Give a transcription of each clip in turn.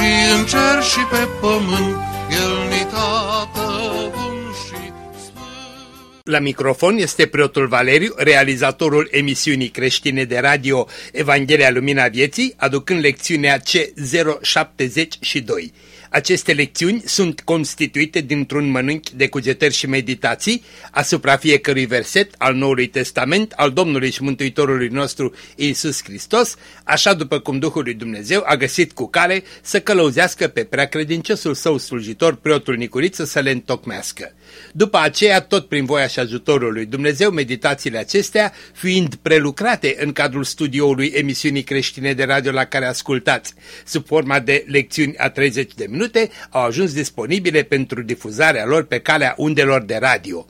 și în cer și pe pământ, El ni tată bun și sfânt. La microfon este preotul Valeriu, realizatorul emisiunii creștine de radio Evanghelia Lumina Vieții, aducând lecțiunea C072. Aceste lecțiuni sunt constituite dintr-un mănânchi de cugetări și meditații asupra fiecărui verset al Noului Testament al Domnului și Mântuitorului nostru Iisus Hristos, așa după cum Duhul lui Dumnezeu a găsit cu cale să călăuzească pe preacredinciosul său slujitor, preotul Nicuriță, să le întocmească. După aceea, tot prin voia și ajutorul lui Dumnezeu, meditațiile acestea, fiind prelucrate în cadrul studioului emisiunii creștine de radio la care ascultați, sub forma de lecțiuni a 30 de minute, au ajuns disponibile pentru difuzarea lor pe calea undelor de radio.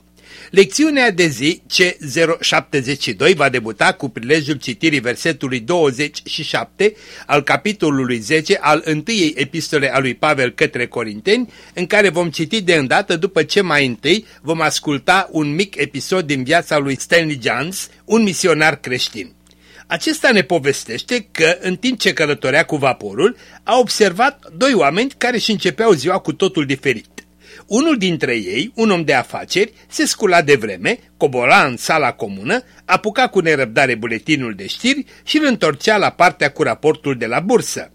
Lecțiunea de zi C072 va debuta cu prilejul citirii versetului 27 al capitolului 10 al întâiei epistole a lui Pavel către Corinteni, în care vom citi de îndată după ce mai întâi vom asculta un mic episod din viața lui Stanley Jones, un misionar creștin. Acesta ne povestește că, în timp ce călătorea cu vaporul, a observat doi oameni care își începeau ziua cu totul diferit. Unul dintre ei, un om de afaceri, se scula de vreme, cobora în sala comună, apuca cu nerăbdare buletinul de știri și îl întorcea la partea cu raportul de la bursă.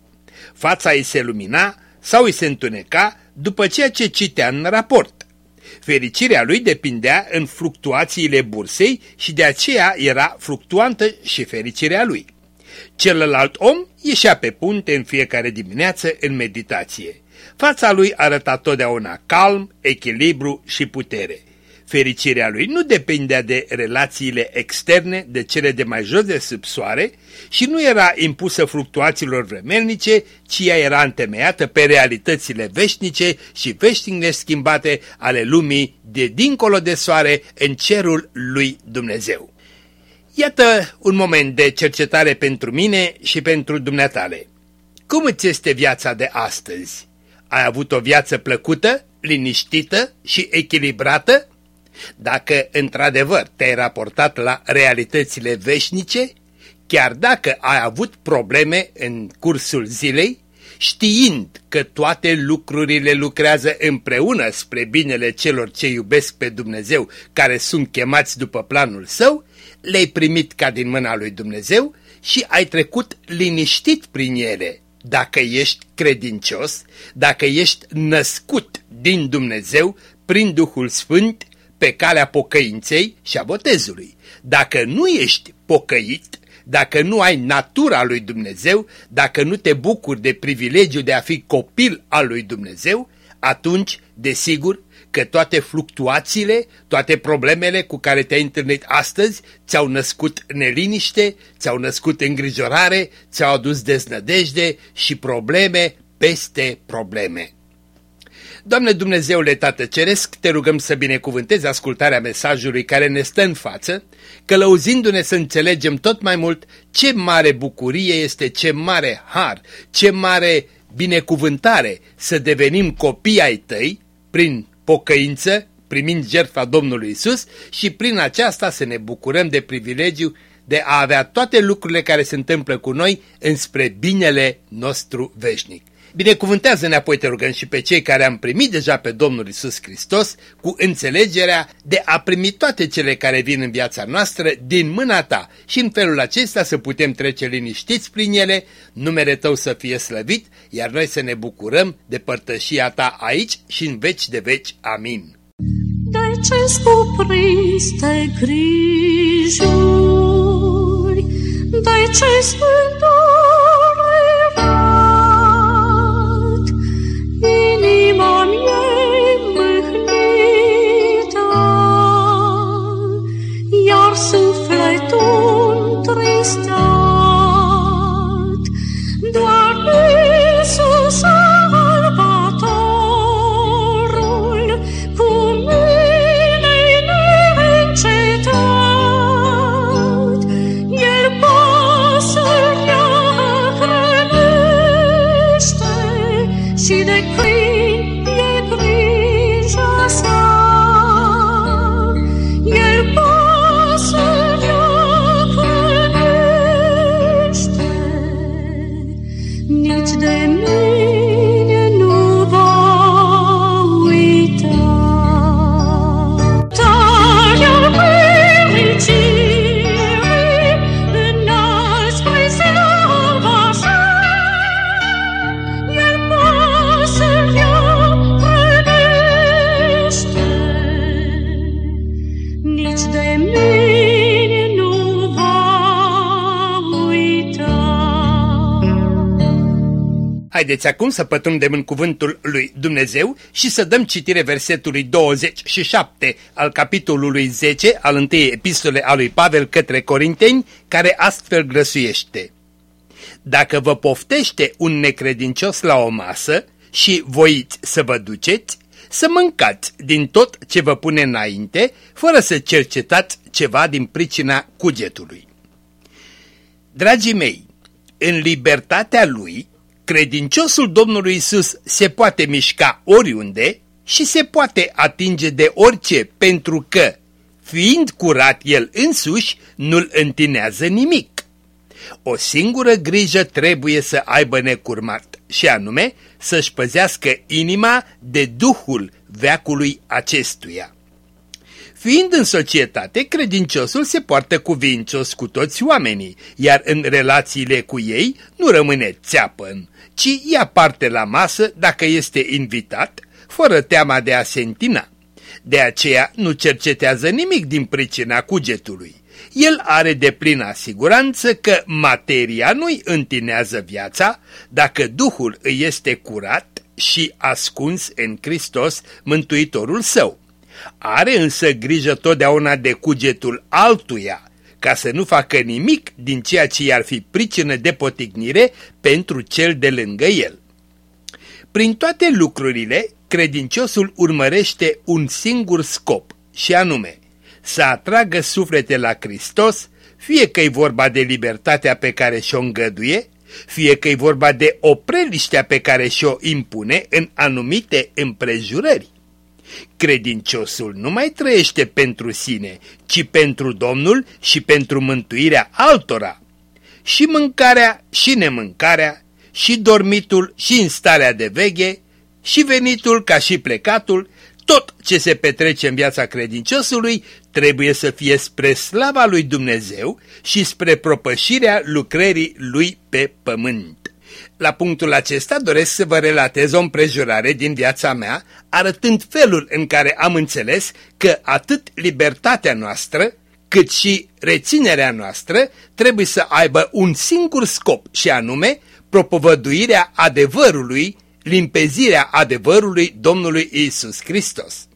Fața îi se lumina sau îi se întuneca după ceea ce citea în raport. Fericirea lui depindea în fluctuațiile bursei și de aceea era fluctuantă și fericirea lui. Celălalt om ieșea pe punte în fiecare dimineață în meditație. Fața lui arăta totdeauna calm, echilibru și putere. Fericirea lui nu depindea de relațiile externe, de cele de mai jos de sub soare și nu era impusă fluctuațiilor vremelnice, ci ea era întemeiată pe realitățile veșnice și veșnic neschimbate ale lumii de dincolo de soare în cerul lui Dumnezeu. Iată un moment de cercetare pentru mine și pentru dumneatale. Cum îți este viața de astăzi? Ai avut o viață plăcută, liniștită și echilibrată? Dacă într-adevăr te-ai raportat la realitățile veșnice, chiar dacă ai avut probleme în cursul zilei, știind că toate lucrurile lucrează împreună spre binele celor ce iubesc pe Dumnezeu, care sunt chemați după planul său, le-ai primit ca din mâna lui Dumnezeu și ai trecut liniștit prin ele, dacă ești credincios, dacă ești născut din Dumnezeu prin Duhul Sfânt pe calea pocăinței și a botezului. Dacă nu ești pocăit, dacă nu ai natura lui Dumnezeu, dacă nu te bucuri de privilegiu de a fi copil al lui Dumnezeu, atunci, desigur, că toate fluctuațiile, toate problemele cu care te-ai întâlnit astăzi ți-au născut neliniște, ți-au născut îngrijorare, ți-au adus deznădejde și probleme peste probleme. Doamne Dumnezeule Tată Ceresc, te rugăm să binecuvântezi ascultarea mesajului care ne stă în față, călăuzindu-ne să înțelegem tot mai mult ce mare bucurie este, ce mare har, ce mare binecuvântare să devenim copii ai tăi prin pocăință, primind jertfa Domnului Isus și prin aceasta să ne bucurăm de privilegiu de a avea toate lucrurile care se întâmplă cu noi înspre binele nostru veșnic. Binecuvântează-ne apoi, te rugăm, și pe cei care am primit deja pe Domnul Isus Hristos cu înțelegerea de a primi toate cele care vin în viața noastră din mâna ta și în felul acesta să putem trece liniștiți prin ele, numele tău să fie slăvit, iar noi să ne bucurăm de părtășia ta aici și în veci de veci. Amin. De ce cuprins grijuri, de ce sunt sufletul Haideți acum să pătrundem în cuvântul lui Dumnezeu și să dăm citire versetului 27 al capitolului 10 al întâiei epistole a lui Pavel către Corinteni, care astfel grăsuiește. Dacă vă poftește un necredincios la o masă și voiți să vă duceți, să mâncați din tot ce vă pune înainte, fără să cercetați ceva din pricina cugetului. Dragii mei, în libertatea lui, credinciosul Domnului Isus se poate mișca oriunde și se poate atinge de orice, pentru că, fiind curat el însuși, nu-l întinează nimic. O singură grijă trebuie să aibă necurmat, și anume să-și păzească inima de duhul veacului acestuia. Fiind în societate, credinciosul se poartă cuvincios cu toți oamenii, iar în relațiile cu ei nu rămâne țeapăn, ci ia parte la masă dacă este invitat, fără teama de a se întina. De aceea nu cercetează nimic din pricina cugetului. El are de plină asiguranță că materia nu-i întinează viața dacă Duhul îi este curat și ascuns în Hristos, Mântuitorul său. Are însă grijă totdeauna de cugetul altuia, ca să nu facă nimic din ceea ce i-ar fi pricină de potignire pentru cel de lângă el. Prin toate lucrurile, credinciosul urmărește un singur scop, și anume, să atragă suflete la Hristos, fie că e vorba de libertatea pe care și-o îngăduie, fie că e vorba de opreliștea pe care și-o impune în anumite împrejurări. Credinciosul nu mai trăiește pentru sine, ci pentru Domnul și pentru mântuirea altora. Și mâncarea și nemâncarea, și dormitul și în starea de veghe, și venitul ca și plecatul, tot ce se petrece în viața credinciosului trebuie să fie spre slava lui Dumnezeu și spre propășirea lucrării lui pe pământ. La punctul acesta doresc să vă relatez o împrejurare din viața mea, arătând felul în care am înțeles că atât libertatea noastră, cât și reținerea noastră trebuie să aibă un singur scop și anume propovăduirea adevărului, limpezirea adevărului Domnului Isus Hristos.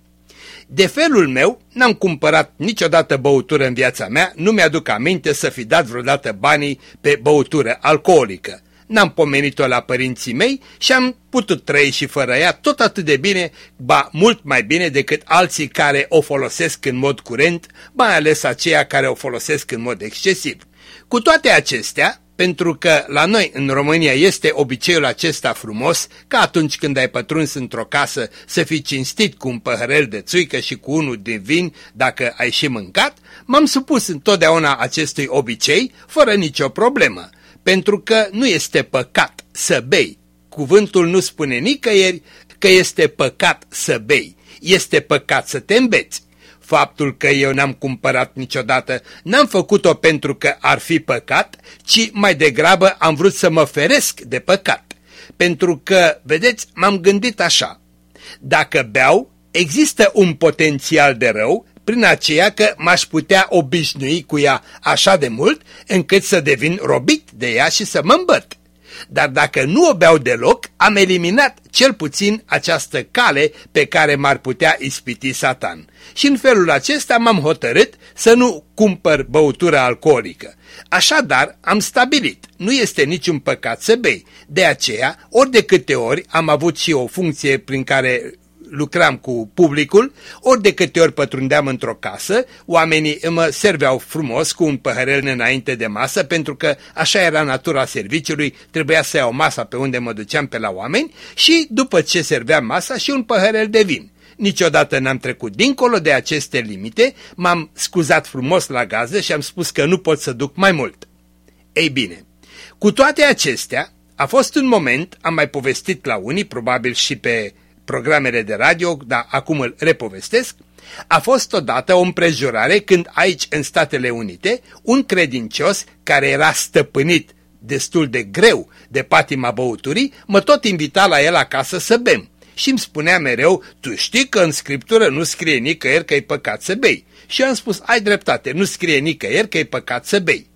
De felul meu, n-am cumpărat niciodată băutură în viața mea, nu mi-aduc aminte să fi dat vreodată banii pe băutură alcoolică n-am pomenit-o la părinții mei și am putut trăi și fără ea tot atât de bine, ba mult mai bine decât alții care o folosesc în mod curent, mai ales aceia care o folosesc în mod excesiv. Cu toate acestea, pentru că la noi în România este obiceiul acesta frumos, ca atunci când ai pătruns într-o casă să fii cinstit cu un păhărel de țuică și cu unul din vin dacă ai și mâncat, m-am supus întotdeauna acestui obicei fără nicio problemă pentru că nu este păcat să bei. Cuvântul nu spune nicăieri că este păcat să bei, este păcat să te îmbeți. Faptul că eu n-am cumpărat niciodată, n-am făcut-o pentru că ar fi păcat, ci mai degrabă am vrut să mă feresc de păcat. Pentru că, vedeți, m-am gândit așa, dacă beau, există un potențial de rău prin aceea că m-aș putea obișnui cu ea așa de mult încât să devin robit de ea și să mă îmbăt. Dar dacă nu o beau deloc, am eliminat cel puțin această cale pe care m-ar putea ispiti satan. Și în felul acesta m-am hotărât să nu cumpăr băutură alcoolică. Așadar, am stabilit, nu este niciun păcat să bei. De aceea, ori de câte ori am avut și o funcție prin care lucram cu publicul, ori de câte ori pătrundeam într-o casă, oamenii mă serveau frumos cu un păhărel înainte de masă, pentru că așa era natura serviciului, trebuia să iau masa pe unde mă duceam pe la oameni și după ce serveam masa și un păhărel de vin. Niciodată n-am trecut dincolo de aceste limite, m-am scuzat frumos la gază și am spus că nu pot să duc mai mult. Ei bine, cu toate acestea, a fost un moment, am mai povestit la unii, probabil și pe programele de radio, dar acum îl repovestesc, a fost odată o împrejurare când aici în Statele Unite un credincios care era stăpânit destul de greu de patima băuturii, mă tot invita la el acasă să bem și îmi spunea mereu, tu știi că în scriptură nu scrie nicăieri că e păcat să bei. Și am spus, ai dreptate, nu scrie nicăieri că e păcat să bei.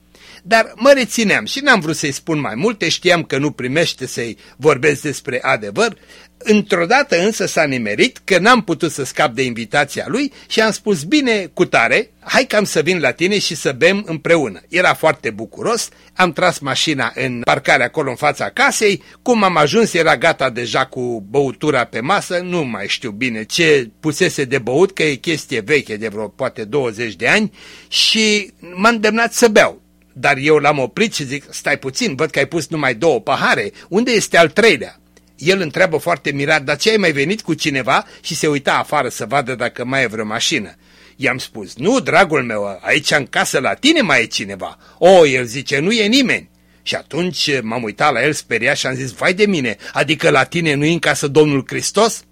Dar mă rețineam și n-am vrut să-i spun mai multe, știam că nu primește să-i vorbesc despre adevăr. Într-o dată însă s-a nimerit că n-am putut să scap de invitația lui și am spus, bine, cu tare, hai cam să vin la tine și să bem împreună. Era foarte bucuros, am tras mașina în parcare acolo în fața casei, cum am ajuns era gata deja cu băutura pe masă, nu mai știu bine ce pusese de băut, că e chestie veche de vreo poate 20 de ani și m-a îndemnat să beau. Dar eu l-am oprit și zic, stai puțin, văd că ai pus numai două pahare, unde este al treilea? El întreabă foarte mirat, dar ce ai mai venit cu cineva și se uita afară să vadă dacă mai e vreo mașină. I-am spus, nu, dragul meu, aici în casă la tine mai e cineva. O, el zice, nu e nimeni. Și atunci m-am uitat la el speriat și am zis, vai de mine, adică la tine nu e în casă Domnul Hristos?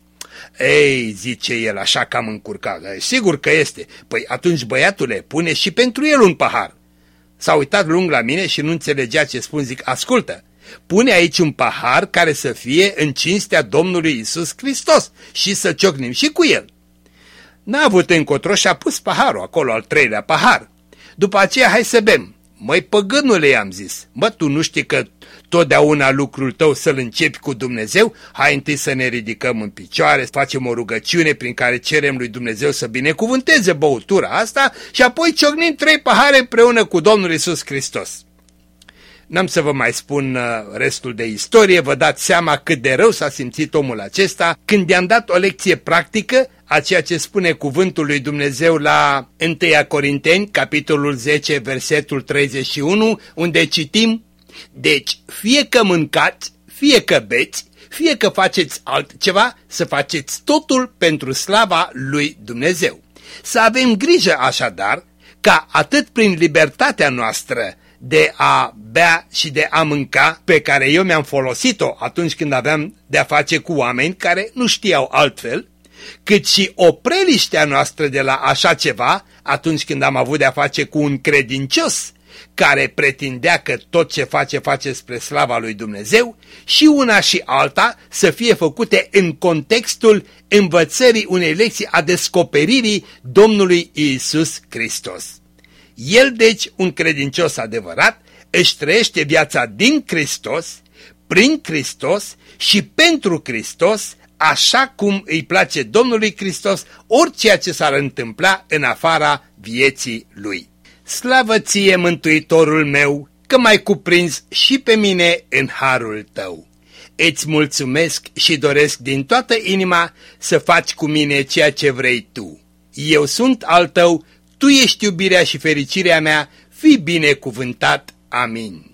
Ei, zice el, așa cam încurcat, sigur că este. Păi atunci, băiatule, pune și pentru el un pahar. S-a uitat lung la mine și nu înțelegea ce spun, zic, ascultă, pune aici un pahar care să fie în cinstea Domnului Isus Hristos și să ciocnim și cu el. N-a avut încotro și a pus paharul acolo, al treilea pahar. După aceea, hai să bem. Măi, păgânule, i-am zis, mă, tu nu știi că totdeauna lucrul tău să-l începi cu Dumnezeu? Hai întâi să ne ridicăm în picioare, să facem o rugăciune prin care cerem lui Dumnezeu să binecuvânteze băutura asta și apoi ciocnim trei pahare împreună cu Domnul Isus Hristos. N-am să vă mai spun uh, restul de istorie, vă dați seama cât de rău s-a simțit omul acesta când i-am dat o lecție practică a ceea ce spune cuvântul lui Dumnezeu la 1 Corinteni, capitolul 10, versetul 31, unde citim Deci, fie că mâncați, fie că beți, fie că faceți altceva, să faceți totul pentru slava lui Dumnezeu. Să avem grijă așadar ca atât prin libertatea noastră de a bea și de a mânca pe care eu mi-am folosit-o atunci când aveam de-a face cu oameni care nu știau altfel, cât și opreliștea noastră de la așa ceva atunci când am avut de-a face cu un credincios care pretindea că tot ce face, face spre slava lui Dumnezeu și una și alta să fie făcute în contextul învățării unei lecții a descoperirii Domnului Isus Hristos. El, deci, un credincios adevărat, își trăiește viața din Hristos, prin Hristos și pentru Hristos, așa cum îi place Domnului Hristos, orice ce s-ar întâmpla în afara vieții Lui. Slavă ție, Mântuitorul meu, că m-ai cuprins și pe mine în harul tău. Îți mulțumesc și doresc din toată inima să faci cu mine ceea ce vrei tu. Eu sunt al tău, tu ești iubirea și fericirea mea, fii binecuvântat. Amin.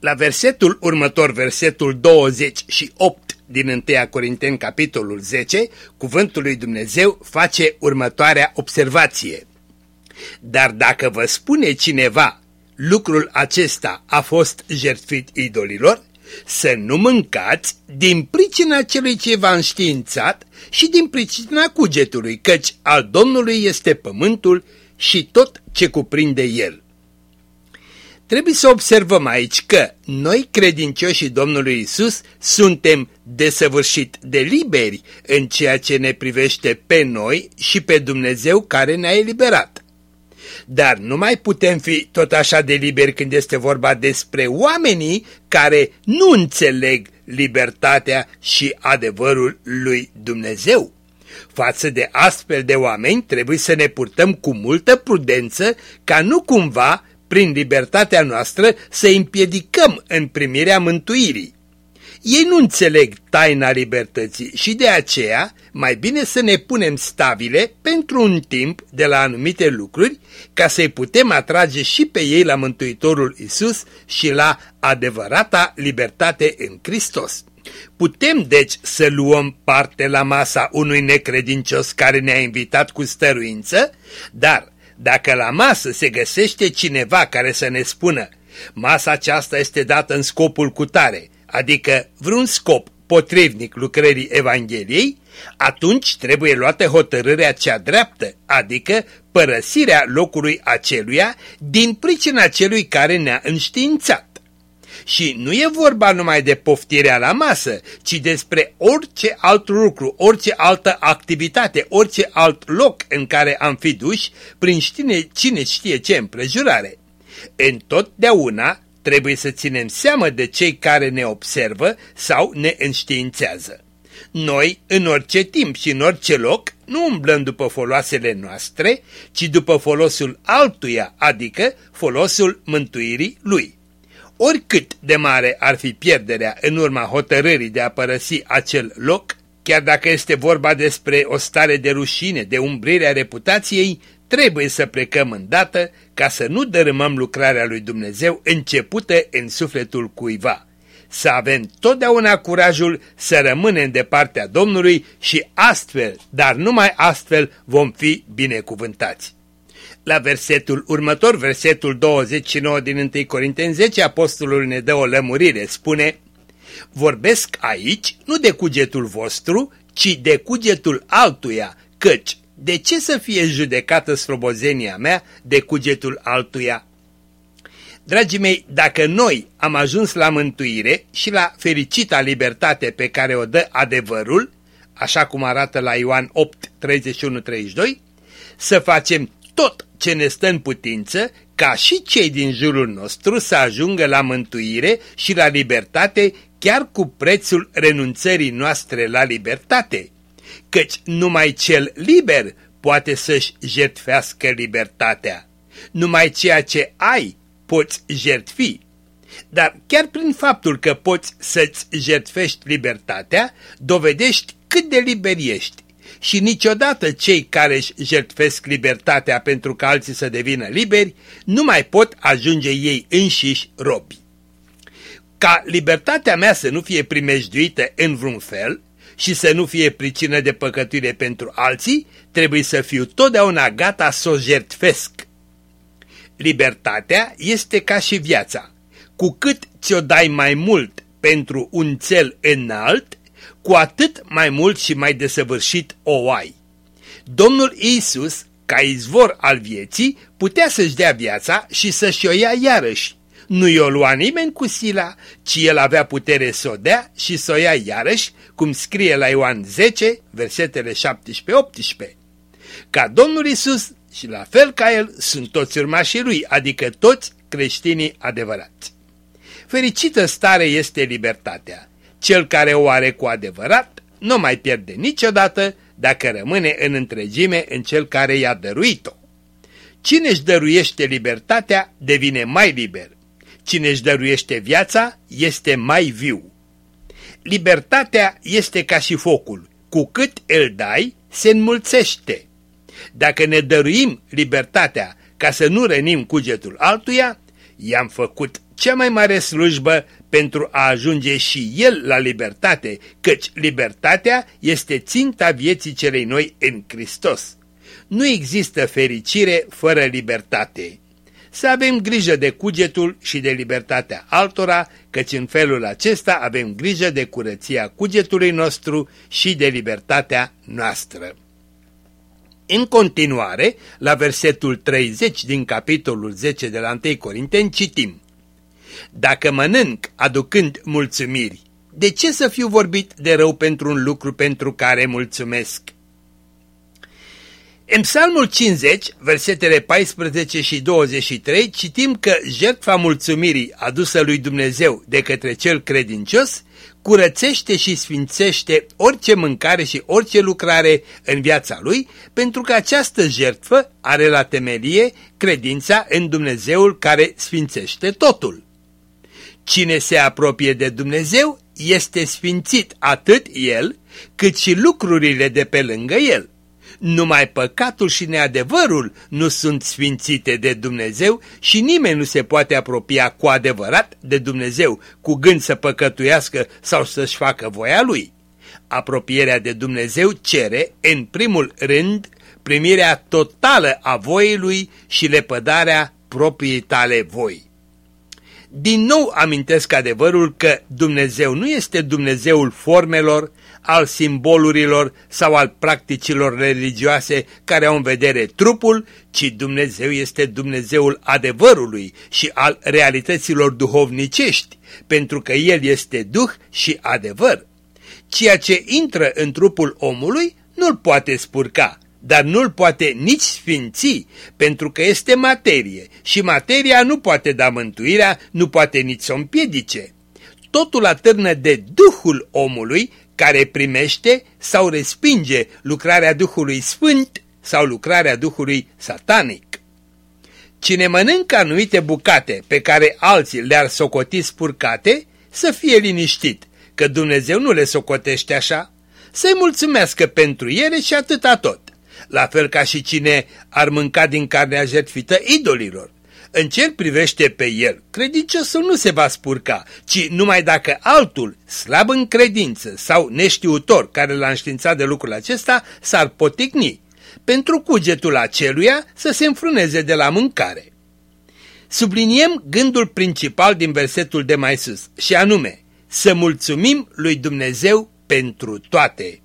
La versetul următor, versetul 28 din 1 Corinteni, capitolul 10, cuvântul lui Dumnezeu face următoarea observație. Dar dacă vă spune cineva, lucrul acesta a fost jertfit idolilor, să nu mâncați din pricina celui ce v-a înștiințat și din pricina cugetului, căci al Domnului este pământul și tot ce cuprinde el. Trebuie să observăm aici că noi, credincioșii Domnului Isus, suntem desăvârșit de liberi în ceea ce ne privește pe noi și pe Dumnezeu care ne-a eliberat. Dar nu mai putem fi tot așa de liberi când este vorba despre oamenii care nu înțeleg libertatea și adevărul lui Dumnezeu. Față de astfel de oameni trebuie să ne purtăm cu multă prudență ca nu cumva, prin libertatea noastră, să împiedicăm în primirea mântuirii. Ei nu înțeleg taina libertății și de aceea mai bine să ne punem stabile pentru un timp de la anumite lucruri ca să-i putem atrage și pe ei la Mântuitorul Isus și la adevărata libertate în Hristos. Putem deci să luăm parte la masa unui necredincios care ne-a invitat cu stăruință, dar dacă la masă se găsește cineva care să ne spună masa aceasta este dată în scopul cutare, adică vreun scop potrivnic lucrării Evangheliei, atunci trebuie luată hotărârea cea dreaptă, adică părăsirea locului aceluia din pricina celui care ne-a înștiințat. Și nu e vorba numai de poftirea la masă, ci despre orice alt lucru, orice altă activitate, orice alt loc în care am fi duși prin cine, cine știe ce împrejurare. Întotdeauna trebuie să ținem seamă de cei care ne observă sau ne înștiințează. Noi, în orice timp și în orice loc, nu umblăm după foloasele noastre, ci după folosul altuia, adică folosul mântuirii lui. Oricât de mare ar fi pierderea în urma hotărârii de a părăsi acel loc, chiar dacă este vorba despre o stare de rușine, de umbrire a reputației, trebuie să plecăm îndată ca să nu dărâmăm lucrarea lui Dumnezeu începută în sufletul cuiva. Să avem totdeauna curajul să rămânem de partea Domnului și astfel, dar numai astfel, vom fi binecuvântați. La versetul următor, versetul 29 din 1 Corinteni 10, apostolul ne dă o lămurire, spune Vorbesc aici nu de cugetul vostru, ci de cugetul altuia, căci de ce să fie judecată slobozenia mea de cugetul altuia? Dragii mei, dacă noi am ajuns la mântuire și la fericita libertate pe care o dă adevărul, așa cum arată la Ioan 8, 31-32, să facem tot ce ne stă în putință ca și cei din jurul nostru să ajungă la mântuire și la libertate chiar cu prețul renunțării noastre la libertate căci numai cel liber poate să-și jertfească libertatea. Numai ceea ce ai poți jertfi. Dar chiar prin faptul că poți să-ți jertfești libertatea, dovedești cât de liber ești. Și niciodată cei care își jertfesc libertatea pentru ca alții să devină liberi, nu mai pot ajunge ei înșiși robi. Ca libertatea mea să nu fie primejduită în vreun fel, și să nu fie pricină de păcătuire pentru alții, trebuie să fiu totdeauna gata să o jertfesc. Libertatea este ca și viața. Cu cât ți-o dai mai mult pentru un cel înalt, cu atât mai mult și mai desăvârșit o ai. Domnul Iisus, ca izvor al vieții, putea să-și dea viața și să-și o ia iarăși. Nu i-o lua nimeni cu sila, ci el avea putere să o dea și să o ia iarăși, cum scrie la Ioan 10, versetele 17-18. Ca Domnul Isus și la fel ca el sunt toți urmașii lui, adică toți creștinii adevărați. Fericită stare este libertatea. Cel care o are cu adevărat nu mai pierde niciodată dacă rămâne în întregime în cel care i-a dăruit-o. Cine își dăruiește libertatea devine mai liber. Cine își dăruiește viața este mai viu. Libertatea este ca și focul. Cu cât îl dai, se înmulțește. Dacă ne dăruim libertatea ca să nu rănim cugetul altuia, i-am făcut cea mai mare slujbă pentru a ajunge și el la libertate, căci libertatea este ținta vieții celei noi în Hristos. Nu există fericire fără libertate să avem grijă de cugetul și de libertatea altora, căci în felul acesta avem grijă de curăția cugetului nostru și de libertatea noastră. În continuare, la versetul 30 din capitolul 10 de la 1 Corinteni citim Dacă mănânc aducând mulțumiri, de ce să fiu vorbit de rău pentru un lucru pentru care mulțumesc? În psalmul 50, versetele 14 și 23, citim că jertfa mulțumirii adusă lui Dumnezeu de către cel credincios curățește și sfințește orice mâncare și orice lucrare în viața lui, pentru că această jertfă are la temelie credința în Dumnezeul care sfințește totul. Cine se apropie de Dumnezeu este sfințit atât el, cât și lucrurile de pe lângă el numai păcatul și neadevărul nu sunt sfințite de Dumnezeu și nimeni nu se poate apropia cu adevărat de Dumnezeu cu gând să păcătuiască sau să-și facă voia lui. Apropierea de Dumnezeu cere, în primul rând, primirea totală a voii lui și lepădarea propriei tale voi. Din nou amintesc adevărul că Dumnezeu nu este Dumnezeul formelor, al simbolurilor sau al practicilor religioase care au în vedere trupul, ci Dumnezeu este Dumnezeul adevărului și al realităților duhovnicești, pentru că El este Duh și adevăr. Ceea ce intră în trupul omului nu-l poate spurca, dar nu-l poate nici sfinți, pentru că este materie și materia nu poate da mântuirea, nu poate nici să o împiedice. Totul atârnă de Duhul omului care primește sau respinge lucrarea Duhului Sfânt sau lucrarea Duhului Satanic. Cine mănâncă anumite bucate pe care alții le-ar socoti spurcate, să fie liniștit, că Dumnezeu nu le socotește așa, să-i mulțumească pentru ele și atâta tot la fel ca și cine ar mânca din carnea jertfită idolilor. În ce privește pe el, credinciosul nu se va spurca, ci numai dacă altul, slab în credință sau neștiutor care l-a înștiințat de lucrul acesta, s-ar poticni, pentru cugetul aceluia să se înfrâneze de la mâncare. Subliniem gândul principal din versetul de mai sus, și anume, să mulțumim lui Dumnezeu pentru toate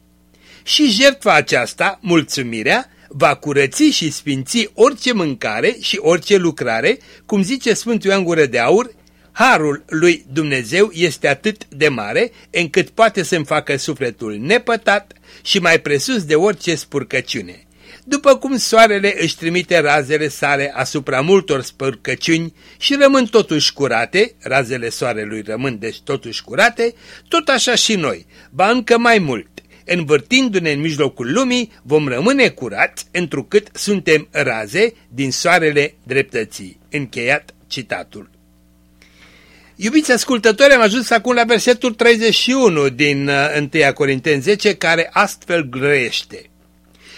și jertfa aceasta, mulțumirea, va curăți și sfinți orice mâncare și orice lucrare, cum zice Sfântul Ioan Gură de Aur, harul lui Dumnezeu este atât de mare încât poate să-mi facă sufletul nepătat și mai presus de orice spurcăciune. După cum soarele își trimite razele sale asupra multor spurcăciuni și rămân totuși curate, razele soarelui rămân deci totuși curate, tot așa și noi, ba încă mai mult învârtindu-ne în mijlocul lumii, vom rămâne curați, întrucât suntem raze din soarele dreptății. Încheiat citatul. Iubiți ascultători, am ajuns acum la versetul 31 din 1 uh, Corinteni 10, care astfel grăiește.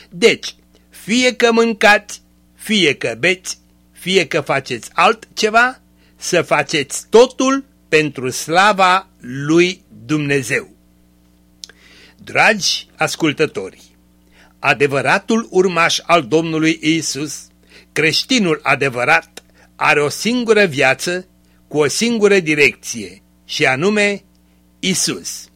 Deci, fie că mâncați, fie că beți, fie că faceți altceva, să faceți totul pentru slava lui Dumnezeu. Dragi ascultători, adevăratul urmaș al Domnului Isus, creștinul adevărat, are o singură viață cu o singură direcție și anume Isus.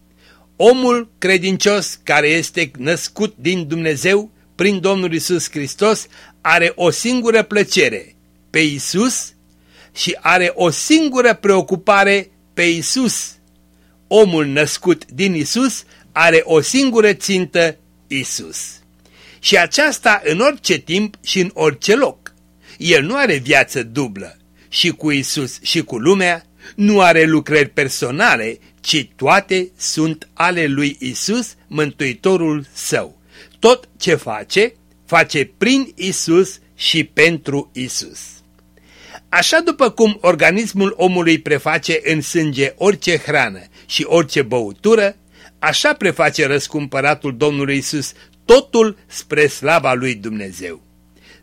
Omul credincios care este născut din Dumnezeu prin Domnul Isus Hristos are o singură plăcere pe Isus și are o singură preocupare pe Isus. Omul născut din Isus are o singură țintă, Isus. Și aceasta în orice timp și în orice loc. El nu are viață dublă și cu Isus și cu lumea, nu are lucrări personale, ci toate sunt ale lui Isus, Mântuitorul său. Tot ce face, face prin Isus și pentru Isus. Așa după cum organismul omului preface în sânge orice hrană și orice băutură, Așa preface răscumpăratul Domnului Isus totul spre slava lui Dumnezeu.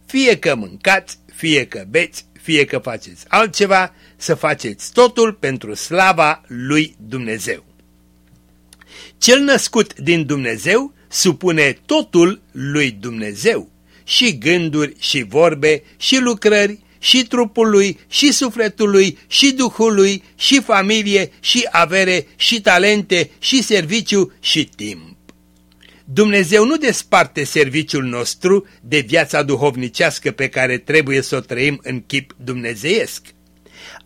Fie că mâncați, fie că beți, fie că faceți altceva, să faceți totul pentru slava lui Dumnezeu. Cel născut din Dumnezeu supune totul lui Dumnezeu, și gânduri, și vorbe, și lucrări, și trupul lui, și sufletul lui, și duhul lui, și familie, și avere, și talente, și serviciu, și timp. Dumnezeu nu desparte serviciul nostru de viața duhovnicească pe care trebuie să o trăim în chip dumnezeiesc.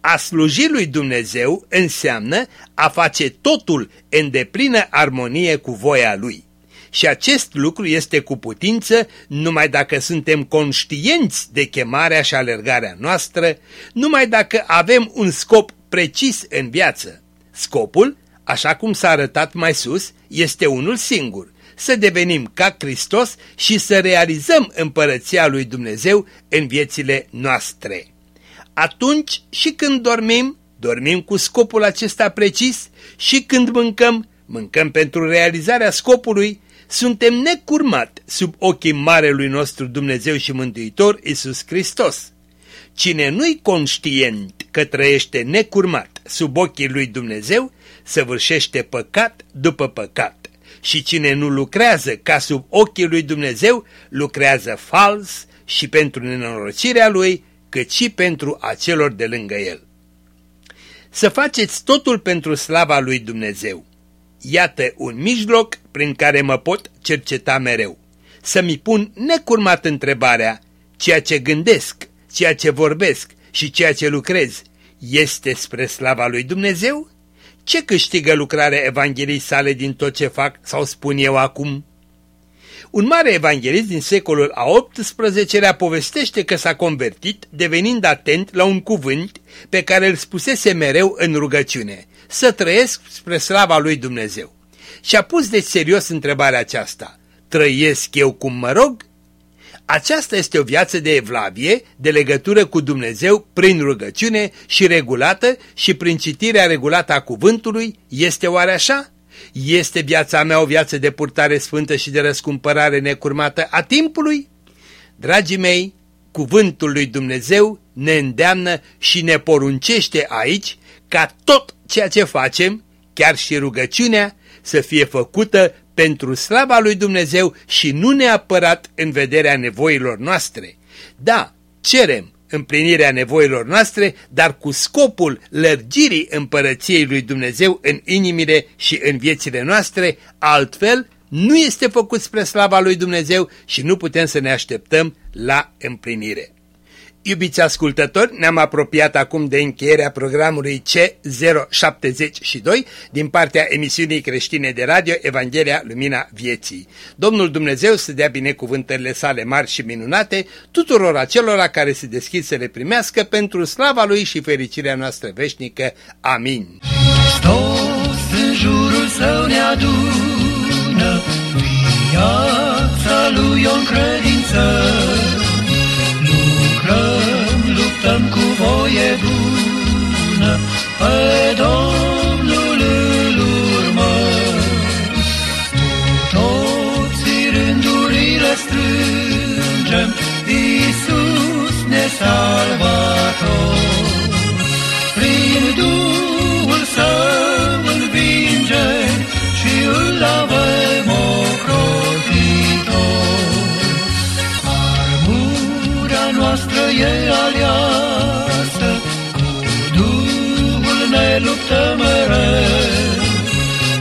A sluji lui Dumnezeu înseamnă a face totul în deplină armonie cu voia lui. Și acest lucru este cu putință numai dacă suntem conștienți de chemarea și alergarea noastră, numai dacă avem un scop precis în viață. Scopul, așa cum s-a arătat mai sus, este unul singur, să devenim ca Hristos și să realizăm împărăția lui Dumnezeu în viețile noastre. Atunci și când dormim, dormim cu scopul acesta precis și când mâncăm, mâncăm pentru realizarea scopului suntem necurmat sub ochii Marelui nostru Dumnezeu și Mântuitor Isus Hristos. Cine nu-i conștient că trăiește necurmat sub ochii lui Dumnezeu, săvârșește păcat după păcat. Și cine nu lucrează ca sub ochii lui Dumnezeu, lucrează fals și pentru nenorocirea lui, cât și pentru acelor de lângă el. Să faceți totul pentru slava lui Dumnezeu. Iată un mijloc prin care mă pot cerceta mereu. Să-mi pun necurmat întrebarea, ceea ce gândesc, ceea ce vorbesc și ceea ce lucrez, este spre slava lui Dumnezeu? Ce câștigă lucrarea Evangheliei sale din tot ce fac sau spun eu acum? Un mare evanghelist din secolul a XVIII-lea povestește că s-a convertit devenind atent la un cuvânt pe care îl spusese mereu în rugăciune, să trăiesc spre slava lui Dumnezeu. Și a pus de serios întrebarea aceasta, trăiesc eu cum mă rog? Aceasta este o viață de evlavie, de legătură cu Dumnezeu prin rugăciune și regulată și prin citirea regulată a cuvântului, este oare așa? Este viața mea o viață de purtare sfântă și de răscumpărare necurmată a timpului? Dragii mei, cuvântul lui Dumnezeu ne îndeamnă și ne poruncește aici ca tot ceea ce facem, chiar și rugăciunea, să fie făcută pentru slava lui Dumnezeu și nu neapărat în vederea nevoilor noastre. Da, cerem împlinirea nevoilor noastre, dar cu scopul lărgirii împărăției lui Dumnezeu în inimile și în viețile noastre, altfel nu este făcut spre slava lui Dumnezeu și nu putem să ne așteptăm la împlinire. Iubiți ascultători, ne-am apropiat acum de încheierea programului C072 din partea emisiunii creștine de radio Evanghelia Lumina Vieții. Domnul Dumnezeu să dea binecuvântările sale mari și minunate tuturor acelora care se deschid să le primească pentru slava Lui și fericirea noastră veșnică. Amin. Hristos în jurul său ne adună, viața lui o credință lucrăm, luptăm cu voie bună, pe Domnul ne luptă mereu.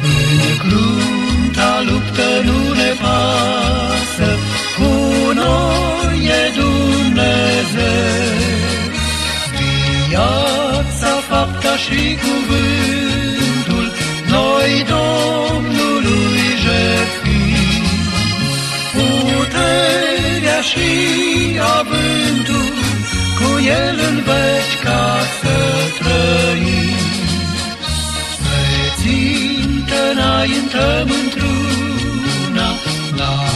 În crunta luptă nu ne pasă, cu noi e Dumnezeu. Viața, fapta și cuvântul, noi Domnului jertfim. Puterea și avântul, cu El în veci ca să trăim. Spre țintă înaintăm într-una,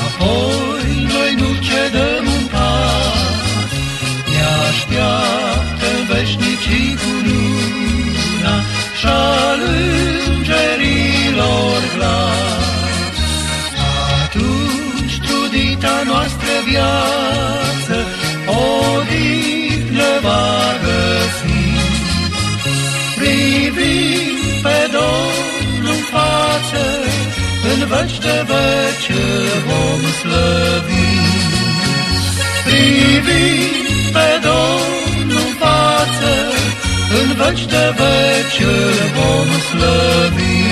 Apoi noi nu cedăm un pas, Ne așteaptă veșnicii cu luna Și-al îngerilor glas. Atunci trudita noastră viață Domnul în față, În veci de veci îl vom slăvi. Privind pe Domnul în față, În veci de veci îl vom slăvi.